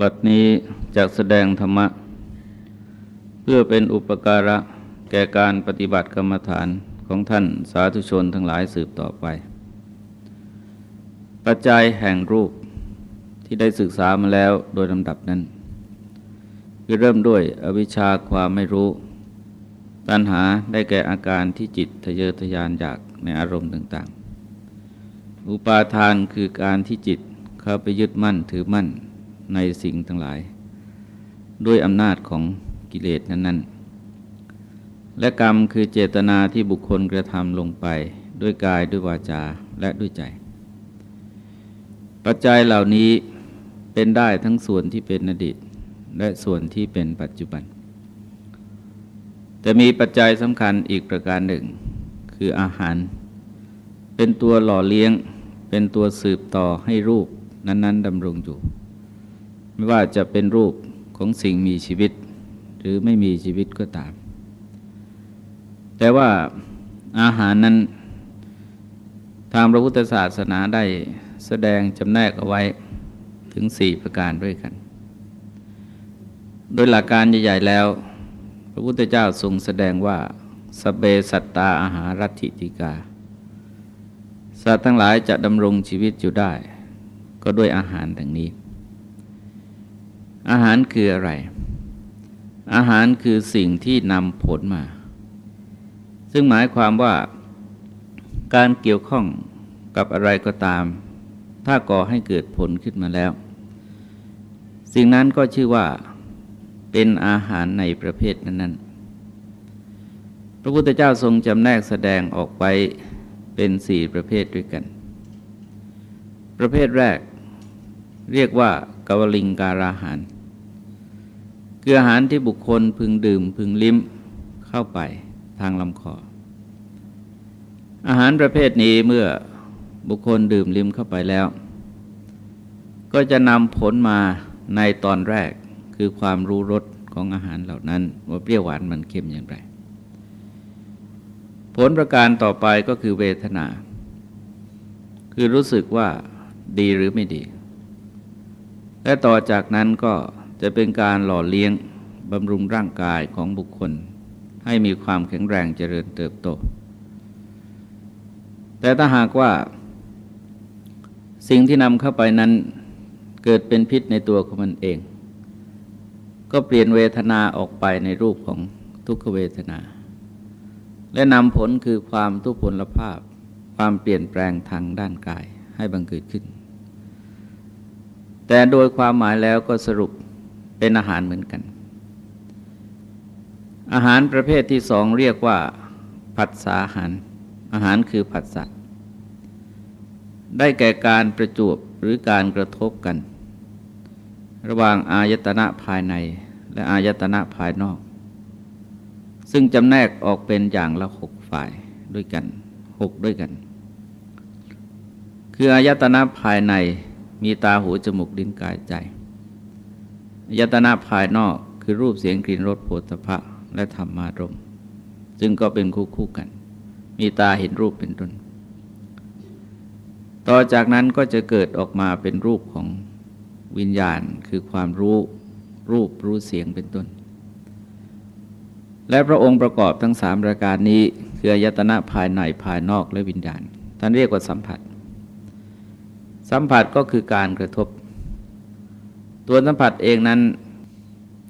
บัดนี้จะแสดงธรรมะ เพื่อเป็นอุปการะแก่การปฏิบัติกรรมฐานของท่านสาธุชนทั้งหลายสืบต่อไป ปัจจัยแห่งรูปที่ได้ศึกษามาแล้วโดยลำดับนั้นคือเริ่มด้วยอวิชชาความไม่รู้ ตัณหาได้แก่อาการที่จิตทะเยอทะยานอยากในอารมณ์ต่างๆ อุปาทานคือการที่จิตเข้าไปยึดมั่นถือมั่น ในสิ่งทั้งหลาย ด้วยอำนาจของกิเลสนั้น ๆ และกรรมคือเจตนาที่บุคคลกระทำลงไป ด้วยกายด้วยวาจาและด้วยใจ ปัจจัยเหล่านี้เป็นได้ทั้งส่วนที่เป็นอดีต และส่วนที่เป็นปัจจุบัน แต่มีปัจจัยสำคัญอีกประการหนึ่ง คืออาหาร เป็นตัวหล่อเลี้ยงเป็นตัวสืบต่อให้รูปนั้น ๆดำรงอยู่ ไม่ว่าจะเป็นรูปของสิ่งมีชีวิต หรือไม่มีชีวิตก็ตาม แต่ว่าอาหารนั้นทางพระพุทธศาสนาได้แสดงจำแนกเอาไว้ถึงสี่ประการด้วยกัน โดยหลักการใหญ่ๆแล้ว พระพุทธเจ้าทรงแสดงว่าสเบสัตตาอาหารัติติกา สัตว์ทั้งหลายจะดำรงชีวิตอยู่ได้ ก็ด้วยอาหารดังนี้ อาหารคืออะไร อาหารคือสิ่งที่นำผลมา ซึ่งหมายความว่าการเกี่ยวข้องกับอะไรก็ตาม ถ้าก่อให้เกิดผลขึ้นมาแล้ว สิ่งนั้นก็ชื่อว่าเป็นอาหารในประเภทนั้นๆ พระพุทธเจ้าทรงจำแนกแสดงออกไปเป็นสี่ประเภทด้วยกัน ประเภทแรกเรียกว่า กวลิงการาหาร คืออาหารที่บุคคลพึงดื่มพึงลิ้มเข้าไปทางลำคอ อาหารประเภทนี้เมื่อบุคคลดื่มลิ้มเข้าไปแล้ว ก็จะนำผลมาในตอนแรกคือความรู้รสของอาหารเหล่านั้นว่าเปรี้ยวหวานมันเค็มอย่างไร ผลประการต่อไปก็คือเวทนา คือรู้สึกว่าดีหรือไม่ดี และต่อจากนั้นก็จะเป็นการหล่อเลี้ยงบำรุงร่างกายของบุคคล ให้มีความแข็งแรงเจริญเติบโต แต่ถ้าหากว่า สิ่งที่นำเข้าไปนั้นเกิดเป็นพิษในตัวของมันเอง ก็เปลี่ยนเวทนาออกไปในรูปของทุกขเวทนา และนำผลคือความทุพพลภาพ ความเปลี่ยนแปลงทางด้านกายให้บังเกิดขึ้น แต่โดยความหมายแล้วก็สรุปเป็นอาหารเหมือนกัน อาหารประเภทที่สองเรียกว่า ผัสสาหาร อาหารคือผัสสะได้แก่การประจวบหรือการกระทบกัน ระหว่างอายตนะภายในและอายตนะภายนอก ซึ่งจำแนกออกเป็นอย่างละหกฝ่ายด้วยกันหกด้วยกัน คืออายตนะภายใน มีตาหูจมูกลิ้นกายใจยตนาภายนอกคือรูปเสียงกลิ่นรสโผฏฐะและธรรมารมซึ่งก็เป็นคู่คู่กัน มีตาเห็นรูปเป็นต้น ต่อจากนั้นก็จะเกิดออกมาเป็นรูปของวิญญาณคือความรู้รูปรู้เสียงเป็นต้น และพระองค์ประกอบทั้งสามประการนี้ คือยตนะภายในภายนอกและวิญญาณ ท่านเรียกว่าสัมผัส สัมผัสก็คือการกระทบ ตัวสัมผัสเองนั้น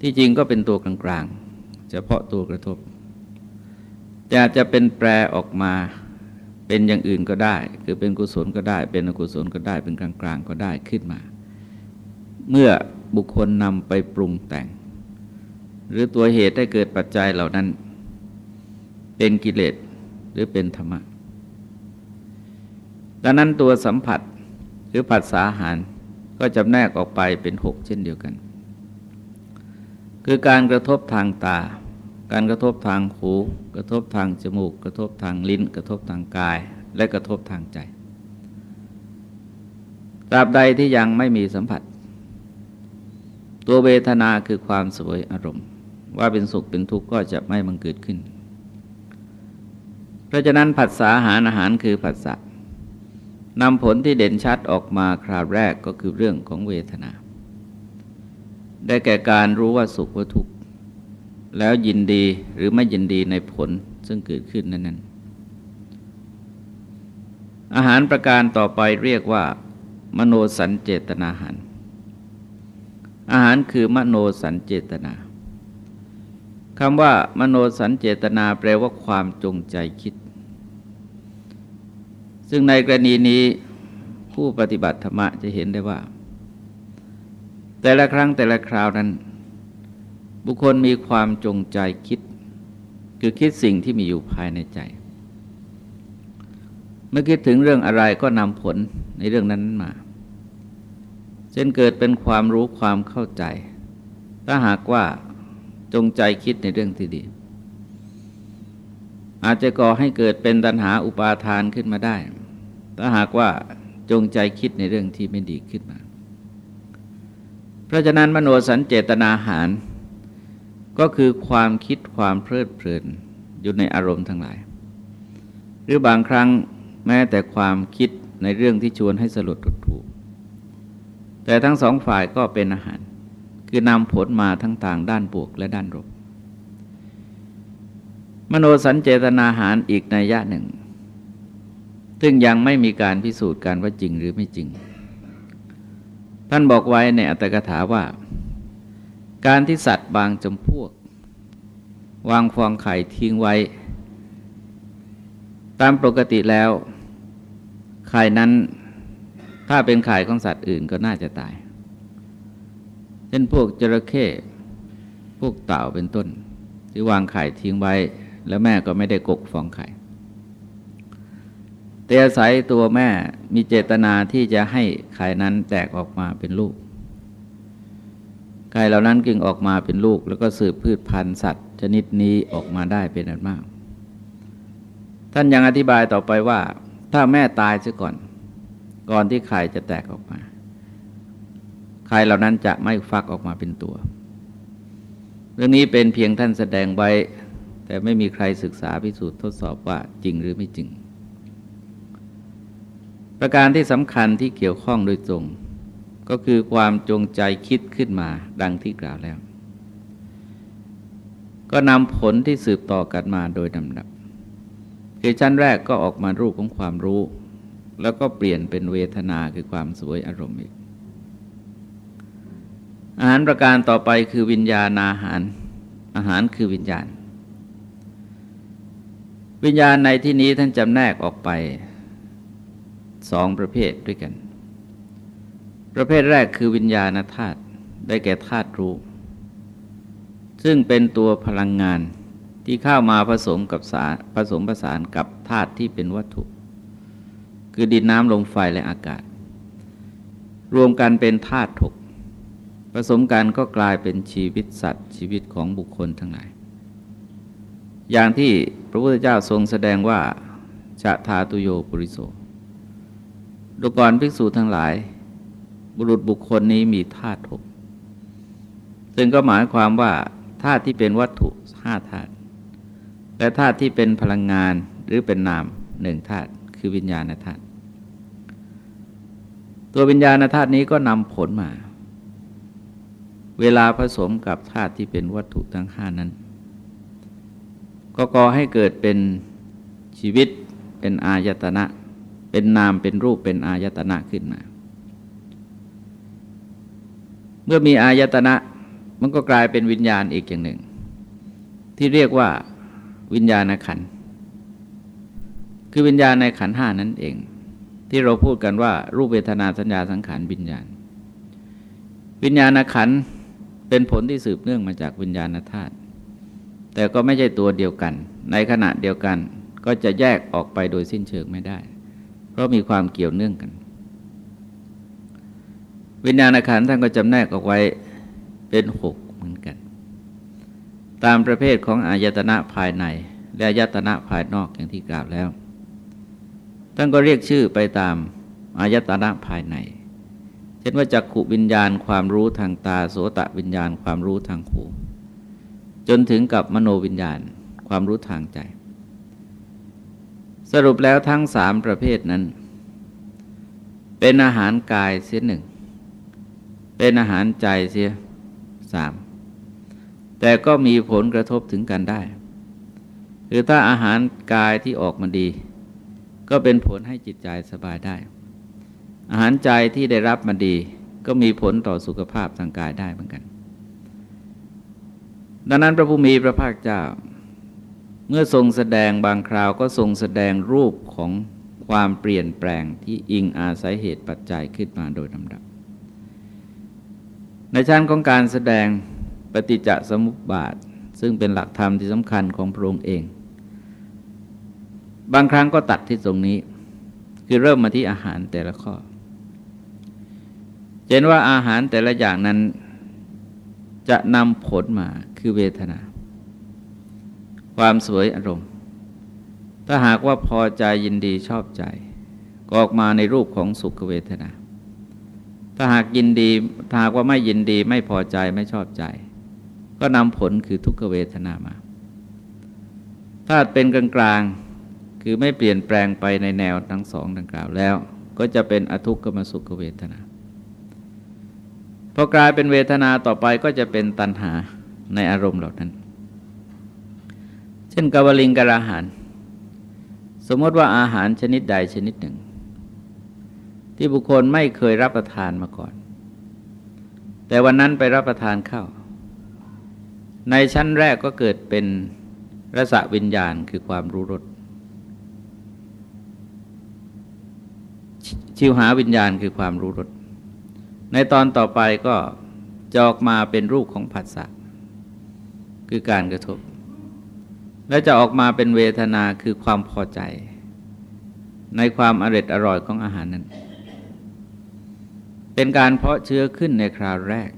ที่จริงก็เป็นตัวกลางๆ เฉพาะตัวกระทบแต่อาจจะเป็นแปรออกมาเป็นอย่างอื่นก็ได้ คือเป็นกุศลก็ได้ เป็นอกุศลก็ได้ เป็นกลางๆ ก็ได้ขึ้นมา เมื่อบุคคลนำไปปรุงแต่ง หรือตัวเหตุให้เกิดปัจจัยเหล่านั้น เป็นกิเลสหรือเป็นธรรมะดังนั้นตัวสัมผัส หรือผัสสาหารก็จำแนกออกไปเป็นหกเช่นเดียวกัน คือการกระทบทางตา การกระทบทางหู กระทบทางจมูก กระทบทางลิ้น กระทบทางกาย และกระทบทางใจ ตราบใดที่ยังไม่มีสัมผัส ตัวเวทนาคือความสวยอารมณ์ ว่าเป็นสุขเป็นทุกข์ก็จะไม่บังเกิดขึ้น เพราะฉะนั้นผัสสะอาหารอาหารคือผัสสะ นำผลที่เด่นชัดออกมาคราวแรกก็คือเรื่องของเวทนา ได้แก่การรู้ว่าสุขว่าทุกข์ แล้วยินดีหรือไม่ยินดีในผลซึ่งเกิดขึ้นนั้นนอาหารประการต่อไปเรียกว่า มโนสัญเจตนาหาร อาหารคือมโนสัญเจตนาคำว่า มโนสัญเจตนาแปลว่าความจงใจคิด ซึ่งในกรณีนี้ผู้ปฏิบัติธรรมะจะเห็นได้ว่า แต่ละครั้งแต่ละคราวนั้น บุคคลมีความจงใจคิด คือคิดสิ่งที่มีอยู่ภายในใจ เมื่อคิดถึงเรื่องอะไรก็นำผลในเรื่องนั้นมาเช่นเกิดเป็นความรู้ความเข้าใจ ถ้าหากว่าจงใจคิดในเรื่องที่ดี อาจจะก่อให้เกิดเป็นตัณหาอุปาทานขึ้นมาได้ ถ้าหากว่าจงใจคิดในเรื่องที่ไม่ดีขึ้นมา เพราะฉะนั้นมโนสัญเจตนาหาร ก็คือความคิดความเพลิดเพลินอยู่ในอารมณ์ทั้งหลาย หรือบางครั้งแม้แต่ความคิดในเรื่องที่ชวนให้สลดทุดถูกแต่ทั้งสองฝ่ายก็เป็นอาหาร คือนำผลมาทั้งต่างด้านบวกและด้านลบมโนสัญเจตนาหารอีกในยะหนึ่ง ซึ่งยังไม่มีการพิสูจน์การว่าจริงหรือไม่จริง ท่านบอกไว้ในอัตถกถาว่า การที่สัตว์บางจำพวก วางฟองไข่ทิ้งไว้ ตามปกติแล้ว ไข่นั้นถ้าเป็นไข่ของสัตว์อื่นก็น่าจะตาย เช่นพวกจระเข้พวกเต่าเป็นต้น ที่วางไข่ทิ้งไว้ แล้วแม่ก็ไม่ได้กกฟองไข่ แต่อาศัยตัวแม่มีเจตนาที่จะให้ไข่นั้นแตกออกมาเป็นลูกไข่เหล่านั้นจึงออกมาเป็นลูก แล้วก็สืบพืชพันธุ์สัตว์ ชนิดนี้ออกมาได้เป็นอันมาก ท่านยังอธิบายต่อไปว่า ถ้าแม่ตายซะก่อน ก่อนที่ไข่จะแตกออกมาใครเหล่านั้นจะไม่ฟักออกมาเป็นตัว เรื่องนี้เป็นเพียงท่านแสดงไว้ แต่ไม่มีใครศึกษาพิสูจน์ทดสอบว่าจริงหรือไม่จริง ประการที่สำคัญที่เกี่ยวข้องโดยตรง ก็คือความจงใจคิดขึ้นมาดังที่กล่าวแล้ว ก็นำผลที่สืบต่อกันมาโดยลำดับคือชั้นแรกก็ออกมารูปของความรู้ แล้วก็เปลี่ยนเป็นเวทนาคือความสวยอารมณ์อีก อาหารประการต่อไปคือวิญญาณอาหาร อาหารคือวิญญาณ วิญญาณในที่นี้ท่านจำแนกออกไป สองประเภทด้วยกัน ประเภทแรกคือวิญญาณธาตุได้แก่ธาตุรู้ ซึ่งเป็นตัวพลังงานที่เข้ามาผสมกับสารผสมผสานกับธาตุที่เป็นวัตถุ คือดินน้ำลมไฟและอากาศ รวมกันเป็นธาตุถกผสมกันก็กลายเป็นชีวิตสัตว์ ชีวิตของบุคคลทั้งหลาย อย่างที่พระพุทธเจ้าทรงแสดงว่าชะทาตุโยปุริโส ดูกรภิกษุทั้งหลาย บุรุษบุคคลนี้มีธาตุหกซึ่งก็หมายความว่าธาตุที่เป็นวัตถุห้าธาตุและธาตุที่เป็นพลังงานหรือเป็นนามหนึ่งธาตุคือวิญญาณธาตุตัววิญญาณธาตุนี้ก็นำผลมา เวลาผสมกับธาตุที่เป็นวัตถุทั้งห้านั้น ก็ก่อให้เกิดเป็นชีวิตเป็นอายตนะ เป็นนามเป็นรูปเป็นอายตนะขึ้นมา เมื่อมีอายตนะมันก็กลายเป็นวิญญาณอีกอย่างหนึ่ง ที่เรียกว่าวิญญาณขัน คือวิญญาณในขันห้านั่นเอง ที่เราพูดกันว่ารูปเวทนาสัญญาสังขารวิญญาณ วิญญาณขันเป็นผลที่สืบเนื่องมาจากวิญญาณธาตุแต่ก็ไม่ใช่ตัวเดียวกัน ในขณะเดียวกันก็จะแยกออกไปโดยสิ้นเชิงไม่ได้ เพราะมีความเกี่ยวเนื่องกัน วิญญาณขันธ์ท่านก็จำแนกออกไว้เป็นหกเหมือนกัน ตามประเภทของอายตนะภายใน และอายตนะภายนอกอย่างที่กล่าวแล้วท่านก็เรียกชื่อไปตามอายตนะภายใน เช่นว่าจักขุวิญญาณความรู้ทางตาโสตะวิญญาณความรู้ทางหูจนถึงกับมโนวิญญาณความรู้ทางใจ สรุปแล้วทั้งสามประเภทนั้น เป็นอาหารกายเสียหนึ่ง เป็นอาหารใจเสียสามแต่ก็มีผลกระทบถึงกันได้คือถ้าอาหารกายที่ออกมาดี ก็เป็นผลให้จิตใจสบายได้ อาหารใจที่ได้รับมาดี ก็มีผลต่อสุขภาพทางกายได้เหมือนกัน ดังนั้นพระผู้มีพระภาคเจ้า เมื่อทรงแสดงบางคราวก็ทรงแสดงรูปของความเปลี่ยนแปลงที่อิงอาศัยเหตุปัจจัยขึ้นมาโดยลำดับ ในชั้นของการแสดงปฏิจจสมุปบาท ซึ่งเป็นหลักธรรมที่สำคัญของพระองค์เอง บางครั้งก็ตัดที่ตรงนี้ คือเริ่มมาที่อาหารแต่ละข้อเห็นว่าอาหารแต่ละอย่างนั้นจะนำผลมาคือเวทนา ความสวยอารมณ์ ถ้าหากว่าพอใจยินดีชอบใจ ก็ออกมาในรูปของสุขเวทนา ถ้าหากยินดีถ้าหากว่าไม่ยินดีไม่พอใจไม่ชอบใจ ก็นำผลคือทุกขเวทนามาถ้าเป็นกลางกลางคือไม่เปลี่ยนแปลงไปในแนวทั้งสองดังกล่าวแล้ว ก็จะเป็นอทุกขมสุขเวทนาพอกลายเป็นเวทนาต่อไปก็จะเป็นตัณหาในอารมณ์เหล่านั้น เช่นกาวลิงกราหาร สมมติว่าอาหารชนิดใดชนิดหนึ่ง ที่บุคคลไม่เคยรับประทานมาก่อน แต่วันนั้นไปรับประทานข้าวในชั้นแรกก็เกิดเป็นรสวิญญาณคือความรู้รสชิวหาวิญญาณคือความรู้รสในตอนต่อไปก็จะออกมาเป็นรูปของผัสสะคือการกระทบ และจะออกมาเป็นเวทนาคือความพอใจ ในความอร่อยอร่อยของอาหารนั้น เป็นการเพาะเชื้อขึ้นในคราวแรก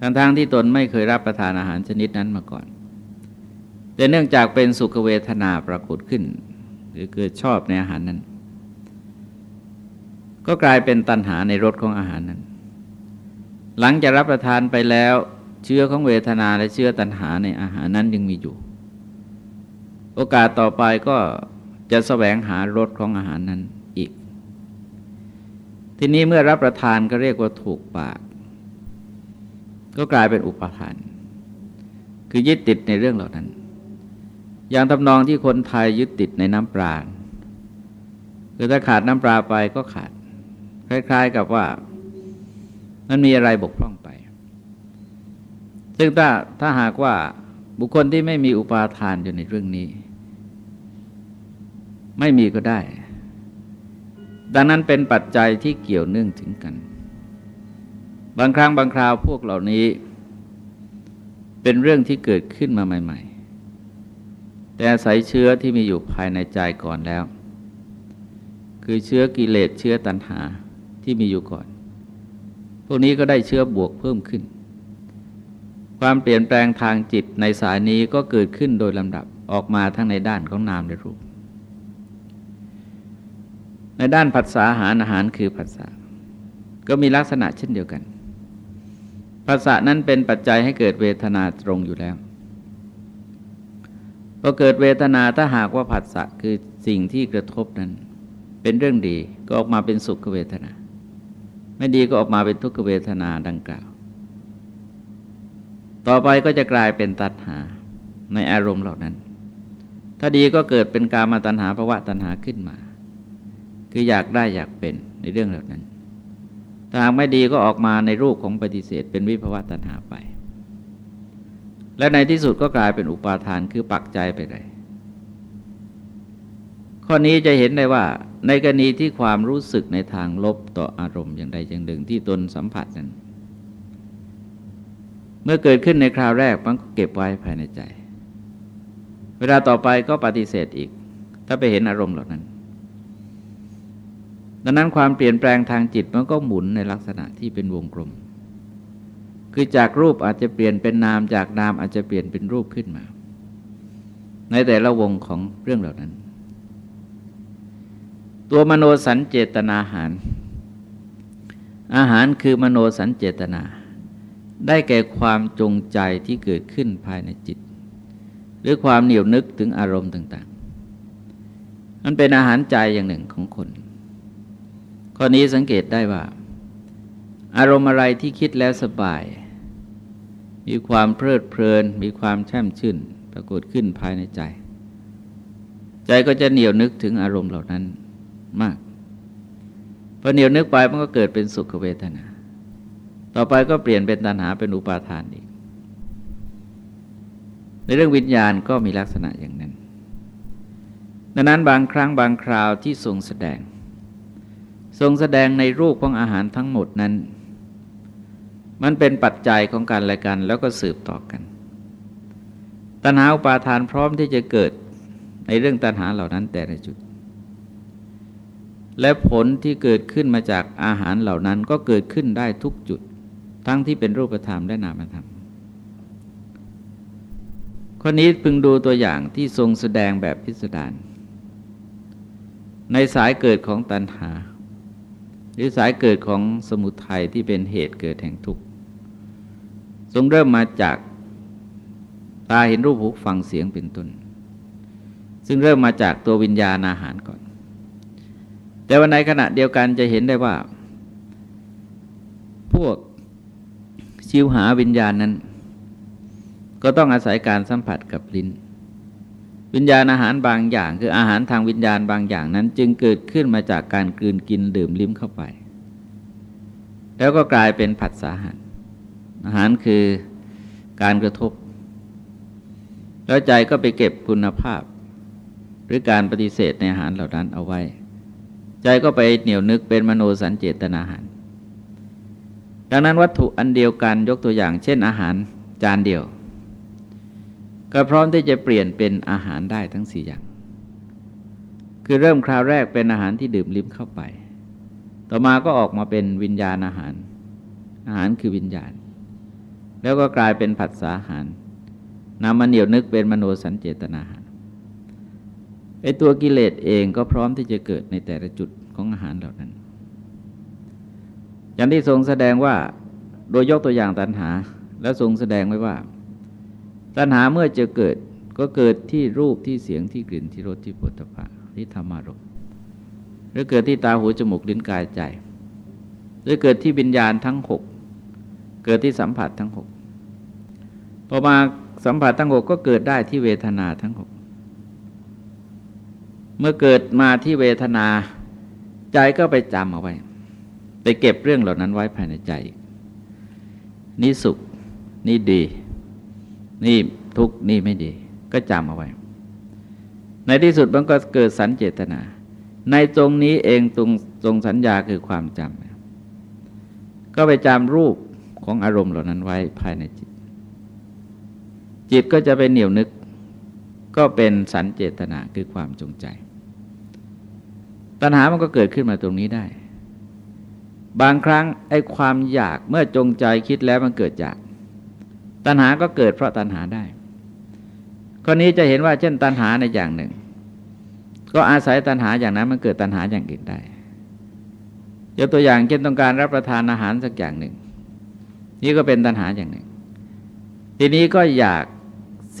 ทั้งๆทที่ตนไม่เคยรับประทานอาหารชนิดนั้นมาก่อน แต่เนื่องจากเป็นสุขเวทนาปรากฏขึ้น หรือเกิดชอบในอาหารนั้น ก็กลายเป็นตัณหาในรสของอาหารนั้น หลังจากรับประทานไปแล้วเชื้อของเวทนาและเชื้อตัณหาในอาหารนั้นยังมีอยู่ โอกาสต่อไปก็จะแสวงหารสของอาหารนั้นอีก ทีนี้เมื่อรับประทานก็เรียกว่าถูกปาก ก็กลายเป็นอุปทาน คือยึดติดในเรื่องเหล่านั้น อย่างทำนองที่คนไทยยึดติดในน้ำปลาคือถ้าขาดน้ำปลาไปก็ขาด คล้าย ๆกับว่ามันมีอะไรบกพร่องไป ซึ่งถ้าถ้าหากว่า บุคคลที่ไม่มีอุปาทานอยู่ในเรื่องนี้ ไม่มีก็ได้ ดังนั้นเป็นปัจจัยที่เกี่ยวเนื่องถึงกัน บางครั้งบางคราวพวกเหล่านี้ เป็นเรื่องที่เกิดขึ้นมาใหม่ ๆ แต่อาศัยเชื้อที่มีอยู่ภายในใจก่อนแล้ว คือเชื้อกิเลสเชื้อตัณหาที่มีอยู่ก่อน พวกนี้ก็ได้เชื้อบวกเพิ่มขึ้น ความเปลี่ยนแปลงทางจิตในสายนี้ก็เกิดขึ้นโดยลำดับออกมาทั้งในด้านของนามและรูป ในด้านผัสสะอาหารอาหารคือผัสสะก็มีลักษณะเช่นเดียวกันผัสสะนั้นเป็นปัจจัยให้เกิดเวทนาตรงอยู่แล้วพอเกิดเวทนาถ้าหากว่าผัสสะคือสิ่งที่กระทบนั้น เป็นเรื่องดีก็ออกมาเป็นสุขเวทนา ไม่ดีก็ออกมาเป็นทุกขเวทนาดังกล่าว ต่อไปก็จะกลายเป็นตัณหาในอารมณ์เหล่านั้น ถ้าดีก็เกิดเป็นการมาตัณหาภาวะตัณหาขึ้นมา คืออยากได้อยากเป็นในเรื่องเหล่านั้นถ้าหากไม่ดีก็ออกมาในรูปของปฏิเสธ เป็นวิภาวะตัณหาไป และในที่สุดก็กลายเป็นอุปาทานคือปักใจไปเลย ข้อนี้จะเห็นได้ว่า ในกรณีที่ความรู้สึกในทางลบต่ออารมณ์อย่างใดอย่างหนึ่งที่ตนสัมผัสนั้น มื่อเกิดขึ้นในคราวแรกมันก็เก็บไว้ภายในใจ เวลาต่อไปก็ปฏิเสธอีก ถ้าไปเห็นอารมณ์เหล่านั้น ดังนั้นความเปลี่ยนแปลงทางจิตมันก็หมุนในลักษณะที่เป็นวงกลม คือจากรูปอาจจะเปลี่ยนเป็นนาม จากนามอาจจะเปลี่ยนเป็นรูปขึ้นมา ในแต่ละวงของเรื่องเหล่านั้น ตัวมโนสัญเจตนาหาร อาหารคือมโนสัญเจตนา ได้แก่ความจงใจที่เกิดขึ้นภายในจิต หรือความเหนียวนึกถึงอารมณ์ต่าง ๆ มันเป็นอาหารใจอย่างหนึ่งของคน ข้อนี้สังเกตได้ว่า อารมณ์อะไรที่คิดแล้วสบาย มีความเพลิดเพลิน มีความแช่มชื่น ปรากฏขึ้นภายในใจ ใจก็จะเหนียวนึกถึงอารมณ์เหล่านั้นมากพอเหนียวนึกไปมันก็เกิดเป็นสุขเวทนา ต่อไปก็เปลี่ยนเป็นตัณหาเป็นอุปาทานอีก ในเรื่องวิญญาณก็มีลักษณะอย่างนั้น ดังนั้นบางครั้งบางคราวที่ทรงแสดง ทรงแสดงในรูปของอาหารทั้งหมดนั้น มันเป็นปัจจัยของการละกันแล้วก็สืบต่อกัน ตัณหาอุปาทานพร้อมที่จะเกิดในเรื่องตัณหาเหล่านั้นแต่ละจุดและผลที่เกิดขึ้นมาจากอาหารเหล่านั้นก็เกิดขึ้นได้ทุกจุด ทั้งที่เป็นรูปธรรมและนามธรรมข้อนี้พึงดูตัวอย่างที่ทรงแสดงแบบพิสดารในสายเกิดของตัณหา หรือสายเกิดของสมุทัยที่เป็นเหตุเกิดแห่งทุกข์ทรงเริ่มมาจากตาเห็นรูปหูฟังเสียงเป็นต้น ซึ่งเริ่มมาจากตัววิญญาณอาหารก่อน แต่ว่าในขณะเดียวกันจะเห็นได้ว่า พวก ชิวหาวิญญาณนั้น ก็ต้องอาศัยการสัมผัสกับลิ้น วิญญาณอาหารบางอย่าง คืออาหารทางวิญญาณบางอย่างนั้น จึงเกิดขึ้นมาจากการกลืนกินดื่มลิ้มเข้าไป แล้วก็กลายเป็นผัสสะอาหาร อาหารคือการกระทบ แล้วใจก็ไปเก็บคุณภาพ หรือการปฏิเสธในอาหารเหล่านั้นเอาไว้ ใจก็ไปเหนียวนึกเป็นมโนสัญเจตนาหาร ดังนั้นวัตถุอันเดียวกันยกตัวอย่าง เช่นอาหารจานเดียว ก็พร้อมที่จะเปลี่ยนเป็นอาหารได้ทั้งสี่อย่าง คือเริ่มคราวแรกเป็นอาหารที่ดื่มลิ้มเข้าไป ต่อมาก็ออกมาเป็นวิญญาณอาหาร อาหารคือวิญญาณ แล้วก็กลายเป็นผัสสะอาหารนำมาเหนียวนึกเป็นมโนสัญเจตนาหารไอตัวกิเลสเองก็พร้อมที่จะเกิดในแต่ละจุดของอาหารเหล่านั้น อย่างที่ทรงแสดงว่าโดยยกตัวอย่างตัณหา แล้วทรงแสดงไว้ว่า ตัณหาเมื่อจะเกิดก็เกิดที่รูปที่เสียงที่กลิ่นที่รสที่ผลิภัณฑ์ที่ธรรมารมหรือเกิดที่ตาหูจมูกลิ้นกายใจหรือเกิดที่วิญญาณทั้งหกเกิดที่สัมผัสทั้งหกพอมาสัมผัสทั้งหกก็เกิดได้ที่เวทนาทั้งหกเมื่อเกิดมาที่เวทนา ใจก็ไปจำเอาไว้ ไปเก็บเรื่องเหล่านั้นไว้ภายในใจ นี่สุข นี่ดี นี่ทุกนี่ไม่ดี ก็จำเอาไว้ ในที่สุดมันก็เกิดสัญเจตนา ในตรงนี้เองตรงตรงสัญญาคือความจำก็ไปจำรูปของอารมณ์เหล่านั้นไว้ภายในจิต จิตก็จะไปเหนียวนึก ก็เป็นสัญเจตนาคือความจงใจ ตัณหามันก็เกิดขึ้นมาตรงนี้ได้ บางครั้งไอ้ความอยากเมื่อจงใจคิดแล้วมันเกิดจาก ตัณหาก็เกิดเพราะตัณหาได้ข้อนี้จะเห็นว่าเช่นตัณหาในอย่างหนึ่ง ก็อาศัยตัณหาอย่างนั้นมันเกิดตัณหาอย่างอื่นได้ยกตัวอย่างเช่นต้องการรับประทานอาหารสักอย่างหนึ่ง นี่ก็เป็นตัณหาอย่างหนึ่ง ทีนี้ก็อยาก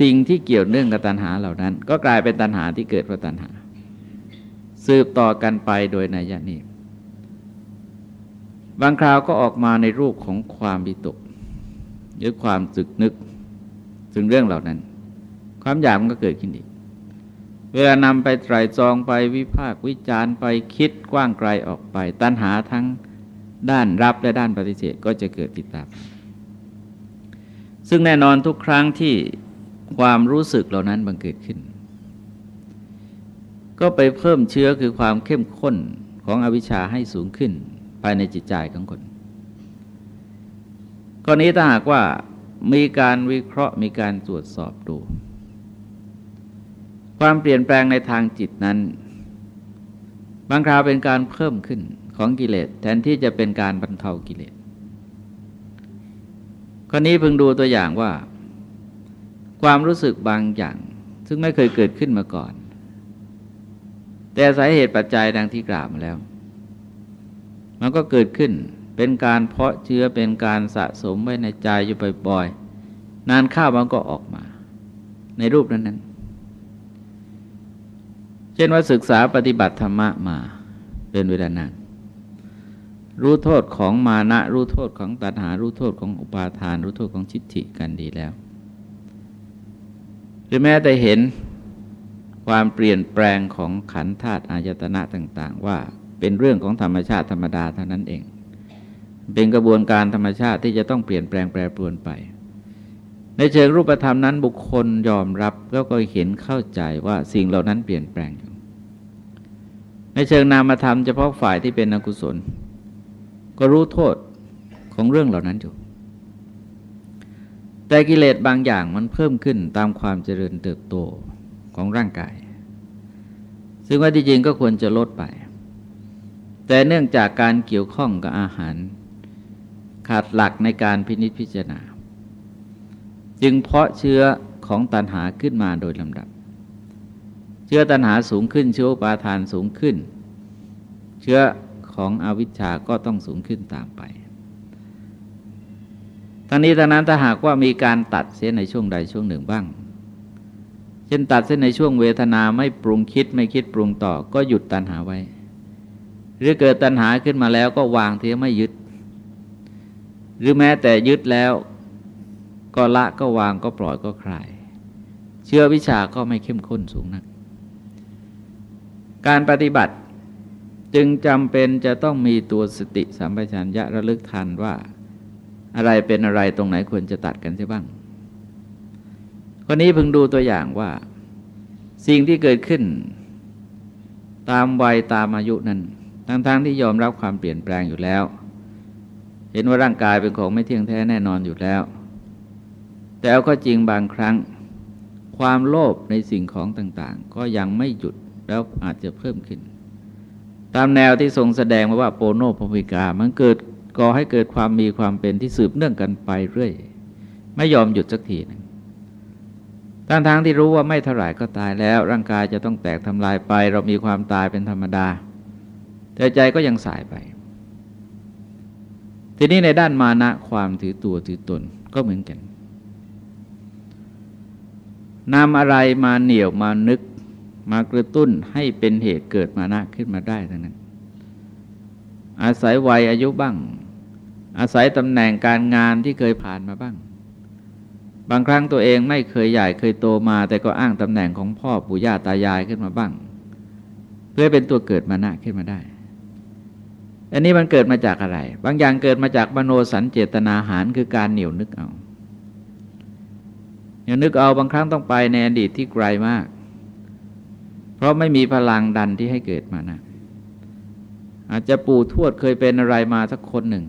สิ่งที่เกี่ยวเนื่องกับตัณหาเหล่านั้น ก็กลายเป็นตัณหาที่เกิดเพราะตัณหา สืบต่อกันไปโดยนัยนี้ บางคราวก็ออกมาในรูปของความบิตกหรือความสึกนึกถึงเรื่องเหล่านั้น ความอยากมันก็เกิดขึ้นอีก เวลานำไปไตรจองไปวิพากวิจารณ์ไปคิดกว้างไกลออกไป ตัณหาทั้งด้านรับและด้านปฏิเสธก็จะเกิดติดตาม ซึ่งแน่นอนทุกครั้งที่ความรู้สึกเหล่านั้นบังเกิดขึ้น ก็ไปเพิ่มเชื้อคือความเข้มข้นของอวิชชาให้สูงขึ้น ภายในจิตใจของคนกรณีถ้าหากว่ามีการวิเคราะห์มีการตรวจสอบดู ความเปลี่ยนแปลงในทางจิตนั้น บางคราวเป็นการเพิ่มขึ้นของกิเลสแทนที่จะเป็นการบรรเทากิเลสข้อนี้พึงดูตัวอย่างว่า ความรู้สึกบางอย่าง ซึ่งไม่เคยเกิดขึ้นมาก่อน แต่สาเหตุปัจจัยดังที่กล่าวมาแล้ว มันก็เกิดขึ้น เป็นการเพาะเชื้อเป็นการสะสมไว้ในใจอยู่บ่อยๆ นานข้าวมันก็ออกมา ในรูปนั้นนั้นเช่นว่าศึกษาปฏิบัติธรรมะมา เป็นเวลานานรู้โทษของมานะ รู้โทษของตัณหา รู้โทษของอุปาทาน รู้โทษของชิฏฐิกันดีแล้ว หรือแม้แต่เห็นความเปลี่ยนแปลงของขันธาตุอายตนะต่าง ๆ ว่า เป็นเรื่องของธรรมชาติธรรมดาเท่านั้นเอง เป็นกระบวนการธรรมชาติที่จะต้องเปลี่ยนแปลงแปรปรวนไป ในเชิงรูปธรรมนั้นบุคคลยอมรับแล้วก็เห็นเข้าใจว่าสิ่งเหล่านั้นเปลี่ยนแปลงอยู่ ในเชิงนามธรรมเฉพาะฝ่ายที่เป็นอกุศล ก็รู้โทษของเรื่องเหล่านั้นอยู่ แต่กิเลสบางอย่างมันเพิ่มขึ้นตามความเจริญเติบโตของร่างกาย ซึ่งว่าที่จริงก็ควรจะลดไป แต่เนื่องจากการเกี่ยวข้องกับอาหาร ขาดหลักในการพินิจพิจารณา จึงเพาะเชื้อของตัณหาขึ้นมาโดยลำดับ เชื้อตัณหาสูงขึ้นเชื้อปาทานสูงขึ้น เชื้อของอวิชชาก็ต้องสูงขึ้นตามไปทั้งนี้ทั้งนั้นถ้าหากว่ามีการตัดเสียในช่วงใดช่วงหนึ่งบ้าง เช่นตัดเส้นในช่วงเวทนาไม่ปรุงคิดไม่คิดปรุงต่อก็หยุดตัณหาไว้ หรือเกิดตัณหาขึ้นมาแล้วก็วางเทียไม่ยึด หรือแม้แต่ยึดแล้วก็ละก็วางก็ปล่อยก็คลาย เชื่อวิชาก็ไม่เข้มข้นสูงนัก การปฏิบัติจึงจำเป็นจะต้องมีตัวสติสัมปชัญญะระลึกทันว่าอะไรเป็นอะไรตรงไหนควรจะตัดกันใช่บ้างคนนี้พึงดูตัวอย่างว่า สิ่งที่เกิดขึ้น ตามวัยตามอายุนั้น ทั้งๆทที่ยอมรับความเปลี่ยนแปลงอยู่แล้ว เห็นว่าร่างกายเป็นของไม่เที่ยงแท้แน่นอนอยู่แล้ว แต่เอาก็จริงบางครั้ง ความโลภในสิ่งของต่างๆ ก็ยังไม่หยุดแล้วอาจจะเพิ่มขึ้น ตามแนวที่ทรงแสดงมาว่าโปโนพมิกามันเกิดก่อให้เกิดความมีความเป็นที่สืบเนื่องกันไปเรื่อย ไม่ยอมหยุดสักทีนึงทั้งทางที่รู้ว่าไม่เท่าไหร่ก็ตายแล้ว ร่างกายจะต้องแตกทำลายไป เรามีความตายเป็นธรรมดา แต่ใจก็ยังสายไป ทีนี้ในด้านมานะความถือตัวถือตนก็เหมือนกันนำอะไรมาเหนี่ยวมานึกมากระตุ้นให้เป็นเหตุเกิดมานะขึ้นมาได้ทั้งนั้น อาศัยวัยอายุบ้าง อาศัยตำแหน่งการงานที่เคยผ่านมาบ้าง บางครั้งตัวเองไม่เคยใหญ่เคยโตมา แต่ก็อ้างตำแหน่งของพ่อปู่ย่าตายายขึ้นมาบ้าง เพื่อเป็นตัวเกิดมานะขึ้นมาได้ อันนี้มันเกิดมาจากอะไร บางอย่างเกิดมาจากมโนสันเจตนาหารคือการเหนียวนึกเอาเหนียวนึกเอาบางครั้งต้องไปในอดีตที่ไกลมาก เพราะไม่มีพลังดันที่ให้เกิดมานะ อาจจะปู่ทวดเคยเป็นอะไรมาสักคนหนึ่ง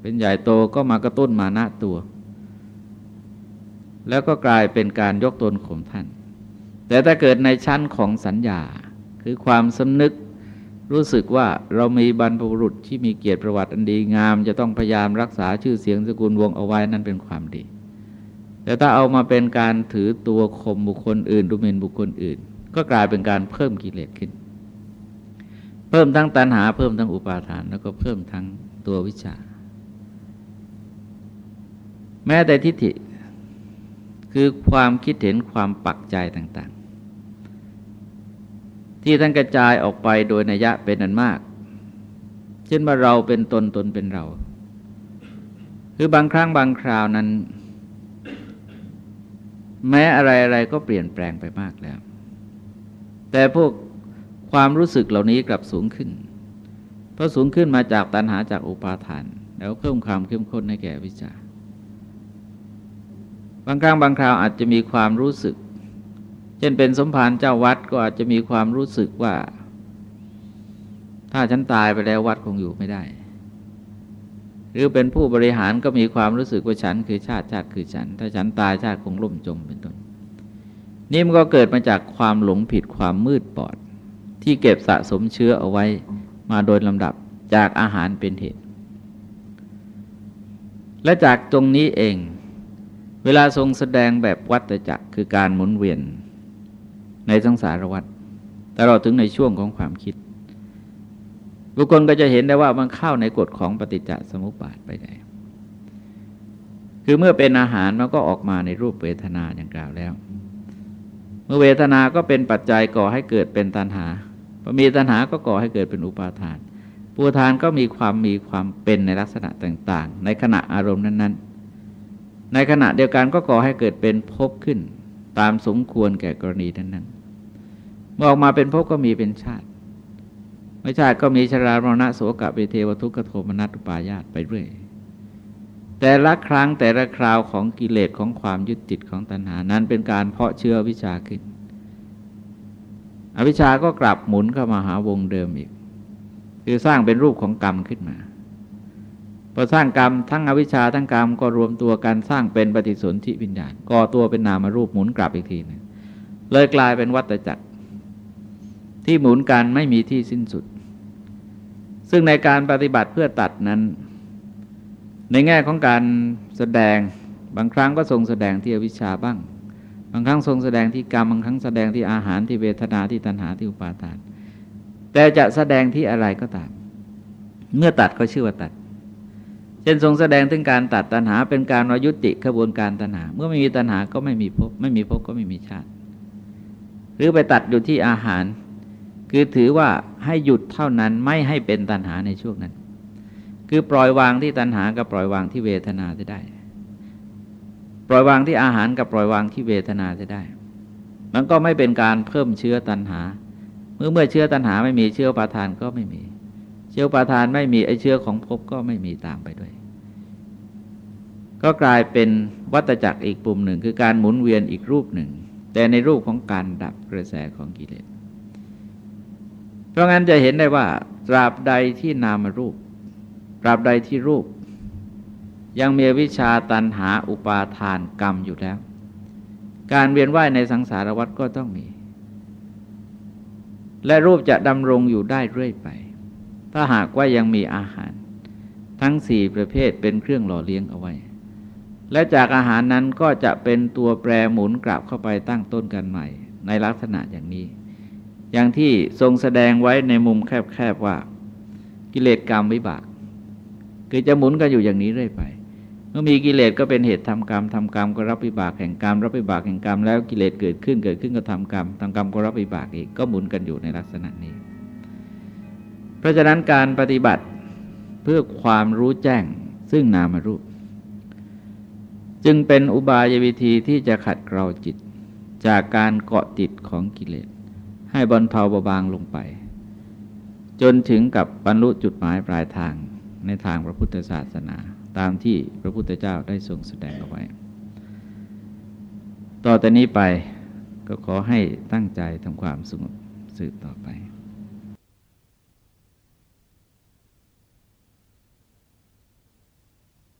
เป็นใหญ่โตก็มากระตุ้นมานะตัว แล้วก็กลายเป็นการยกตนข่มท่าน แต่ถ้าเกิดในชั้นของสัญญาคือความสำนึก รู้สึกว่าเรามีบรรพบุรุษที่มีเกียรติประวัติอันดีงาม จะต้องพยายามรักษาชื่อเสียงสกุลวงเอาไว้นั่นเป็นความดี แต่ถ้าเอามาเป็นการถือตัวข่มบุคคลอื่นดูหมิ่นบุคคลอื่น ก็กลายเป็นการเพิ่มกิเลสขึ้น เพิ่มทั้งตัณหาเพิ่มทั้งอุปาทาน แล้วก็เพิ่มทั้งตัววิชา แม้แต่ทิฏฐิคือความคิดเห็นความปักใจต่าง ที่ท่านกระจายออกไปโดยนัยยะเป็นนันมาก เช่นว่าเราเป็นตนตนเป็นเรา คือบางครั้งบางคราวนั้น แม้อะไรอะไรก็เปลี่ยนแปลงไปมากแล้ว แต่พวกความรู้สึกเหล่านี้กลับสูงขึ้น เพราะสูงขึ้นมาจากตัณหาจากอุปาทาน แล้วเพิ่มความเข้มข้นให้แก่วิชา บางครั้งบางคราวอาจจะมีความรู้สึก เช่นเป็นสมภารเจ้าวัดก็อาจจะมีความรู้สึกว่า ถ้าฉันตายไปแล้ววัดคงอยู่ไม่ได้ หรือเป็นผู้บริหารก็มีความรู้สึกว่าฉันคือชาติชาติคือฉัน ถ้าฉันตายชาติคงล่มจมเป็นต้นนี่มันก็เกิดมาจากความหลงผิดความมืดปอด ที่เก็บสะสมเชื้อเอาไว้มาโดยลำดับจากอาหารเป็นเหตุ และจากตรงนี้เอง เวลาทรงแสดงแบบวัตจักรคือการหมุนเวียน ในสังสารวัฏตลอดถึงในช่วงของความคิด บุคคลก็จะเห็นได้ว่ามันเข้าในกฎของปฏิจจสมุปบาทไปได้คือเมื่อเป็นอาหารมันก็ออกมาในรูปเวทนาอย่างกล่าวแล้ว เมื่อเวทนาก็เป็นปัจจัยก่อให้เกิดเป็นตัณหาพอมีตัณหาก็ก่อให้เกิดเป็นอุปาทานอุปทานก็มีความมีความเป็นในลักษณะต่าง ๆ ในขณะอารมณ์นั้น ๆ ในขณะเดียวกันก็ก่อให้เกิดเป็นภพขึ้น ตามสมควรแก่กรณีนั้นๆ เมื่อออกมาเป็นภพก็มีเป็นชาติไม่ชาติก็มีชรามรณะโสกะเปเทวทุกขโทมนัตุปายาตไปเรื่อย แต่ละครั้งแต่ละคราวของกิเลสของความยึดติดของตัณหานั้นเป็นการเพาะเชื้อวิชาขึ้น อวิชาก็กลับหมุนเข้ามาหาวงเดิมอีก คือสร้างเป็นรูปของกรรมขึ้นมาพอสร้างกรรมทั้งอวิชชาทั้งกรรมก็รวมตัวกันสร้างเป็นปฏิสนธิวิญญาณก่อตัวเป็นนามรูปหมุนกลับอีกทีนึงเลยกลายเป็นวัฏจักร ที่หมุนกันไม่มีที่สิ้นสุด ซึ่งในการปฏิบัติเพื่อตัดนั้น ในแง่ของการแสดงบางครั้งก็ทรงแสดงที่อวิชชาบ้าง บางครั้งทรงแสดงที่กรรม บางครั้งแสดงที่อาหารที่เวทนาที่ตัณหาที่อุปาทาน แต่จะแสดงที่อะไรก็ตาม เมื่อตัดก็ชื่อว่าตัดเช่นทรงแสดงถึงการตัดตัณหาเป็นการวยุติขบวนการตัณหา เมื่อไม่มีตัณหาก็ไม่มีภพไม่มีภพก็ไม่มีชาติ หรือไปตัดอยู่ที่อาหาร คือถือว่าให้หยุดเท่านั้นไม่ให้เป็นตัณหาในช่วงนั้น คือปล่อยวางที่ตัณหากับปล่อยวางที่เวทนาจะได้ ปล่อยวางที่อาหารกับปล่อยวางที่เวทนาจะได้ มันก็ไม่เป็นการเพิ่มเชื้อตัณหา เมื่อเมื่อเชื้อตัณหาไม่มีเชื้อปาทานก็ไม่มี เชื้อปาทานไม่มีไอเชื้อของภพก็ไม่มีตามไปด้วย ก็กลายเป็นวัตจักรอีกปุ่มหนึ่ง คือการหมุนเวียนอีกรูปหนึ่ง แต่ในรูปของการดับกระแสของกิเลส ราะงั้นจะเห็นได้ว่า ตราบใดที่นามรูป ตราบใดที่รูป ยังมีวิชาตันหาอุปาทานกรรมอยู่แล้ว การเวียนว่ายในสังสารวัฏก็ต้องมี และรูปจะดำรงอยู่ได้เรื่อยไป ถ้าหากว่ายังมีอาหาร ทั้งสี่ประเภทเป็นเครื่องหล่อเลี้ยงเอาไว้ และจากอาหารนั้นก็จะเป็นตัวแปรหมุนกลับเข้าไปตั้งต้นกันใหม่ ในลักษณะอย่างนี้ อย่างที่ทรงแสดงไว้ในมุมแคบๆว่า กิเลสกรรมวิบาก คือจะหมุนกันอยู่อย่างนี้เรื่อยไป เมื่อมีกิเลสก็เป็นเหตุทำกรรมทำกรรมก็รับวิบากแห่งกรรมรับวิบากแห่งกรรมแล้วกิเลสเกิดขึ้นเกิดขึ้นก็ทำกรรมทำกรรมก็รับวิบากอีกก็หมุนกันอยู่ในลักษณะนี้ เพราะฉะนั้นการปฏิบัติเพื่อความรู้แจ้งซึ่งนามรูป จึงเป็นอุบายวิธีที่จะขัดเกลาจิตจากการเกาะติดของกิเลส ให้บรรเทาเบาบางลงไป จนถึงกับบรรลุจุดหมายปลายทางในทางพระพุทธศาสนา ตามที่พระพุทธเจ้าได้ทรงแสดงเอาไว้ ต่อแต่นี้ไปก็ขอให้ตั้งใจทำความสงบสืบต่อไป